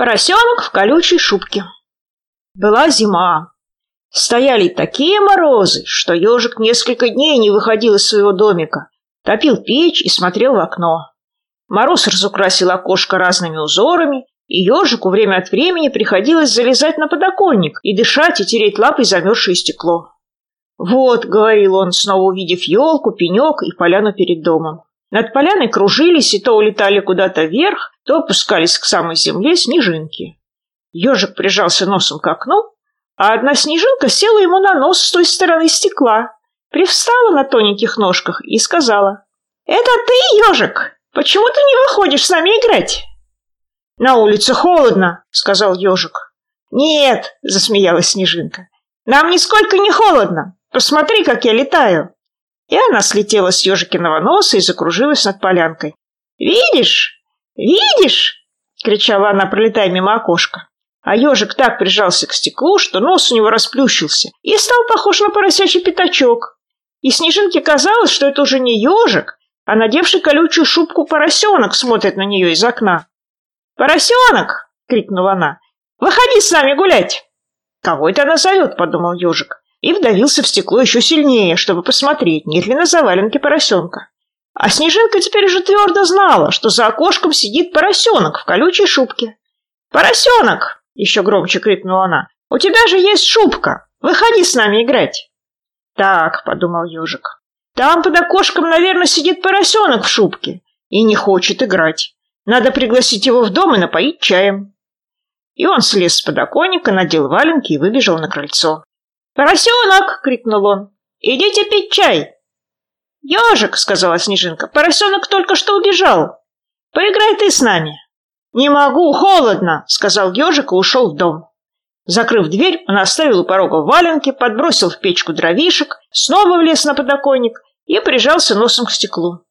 Поросенок в колючей шубке. Была зима. Стояли такие морозы, что ежик несколько дней не выходил из своего домика, топил печь и смотрел в окно. Мороз разукрасил окошко разными узорами, и ежику время от времени приходилось залезать на подоконник и дышать и тереть лапой замерзшее стекло. «Вот», — говорил он, снова увидев елку, пенек и поляну перед домом. Над поляной кружились и то улетали куда-то вверх, то опускались к самой земле снежинки. Ежик прижался носом к окну, а одна снежинка села ему на нос с той стороны стекла, привстала на тоненьких ножках и сказала, «Это ты, ежик? Почему ты не выходишь с нами играть?» «На улице холодно», — сказал ежик. «Нет», — засмеялась снежинка, «нам нисколько не холодно. Посмотри, как я летаю». И она слетела с ежикиного носа и закружилась над полянкой. «Видишь? Видишь?» — кричала она, пролетая мимо окошка. А ежик так прижался к стеклу, что нос у него расплющился и стал похож на поросячий пятачок. И Снежинке казалось, что это уже не ежик, а надевший колючую шубку поросенок смотрит на нее из окна. «Поросенок!» — крикнула она. «Выходи с нами гулять!» «Кого это она зовет?» — подумал ежик и вдавился в стекло еще сильнее, чтобы посмотреть, нет ли на заваленке поросенка. А Снежинка теперь уже твердо знала, что за окошком сидит поросенок в колючей шубке. «Поросенок!» — еще громче крикнула она. «У тебя же есть шубка! Выходи с нами играть!» «Так», — подумал ежик, — «там под окошком, наверное, сидит поросенок в шубке и не хочет играть. Надо пригласить его в дом и напоить чаем». И он слез с подоконника, надел валенки и выбежал на крыльцо. «Поросенок!» — крикнул он. «Идите пить чай!» «Ежик!» — сказала Снежинка. «Поросенок только что убежал. Поиграй ты с нами!» «Не могу, холодно!» — сказал ежик и ушел в дом. Закрыв дверь, он оставил у порога валенки, подбросил в печку дровишек, снова влез на подоконник и прижался носом к стеклу.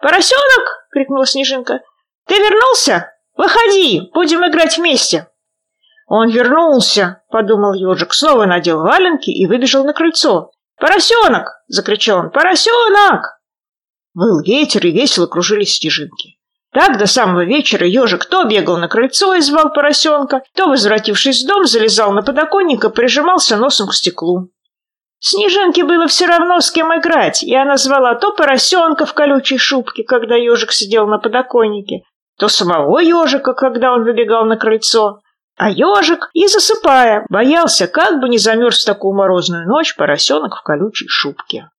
«Поросенок!» — крикнула Снежинка. «Ты вернулся? Выходи, будем играть вместе!» «Он вернулся!» — подумал ежик, снова надел валенки и выбежал на крыльцо. «Поросенок!» — закричал он. «Поросенок!» Был ветер, и весело кружились снежинки. Так до самого вечера ежик то бегал на крыльцо и звал поросенка, то, возвратившись в дом, залезал на подоконник и прижимался носом к стеклу. Снежинке было все равно, с кем играть, и она звала то поросенка в колючей шубке, когда ежик сидел на подоконнике, то самого ежика, когда он выбегал на крыльцо. А ежик, и засыпая, боялся, как бы не замерз в такую морозную ночь поросенок в колючей шубке.